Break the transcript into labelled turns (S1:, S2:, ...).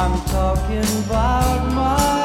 S1: I'm talking about my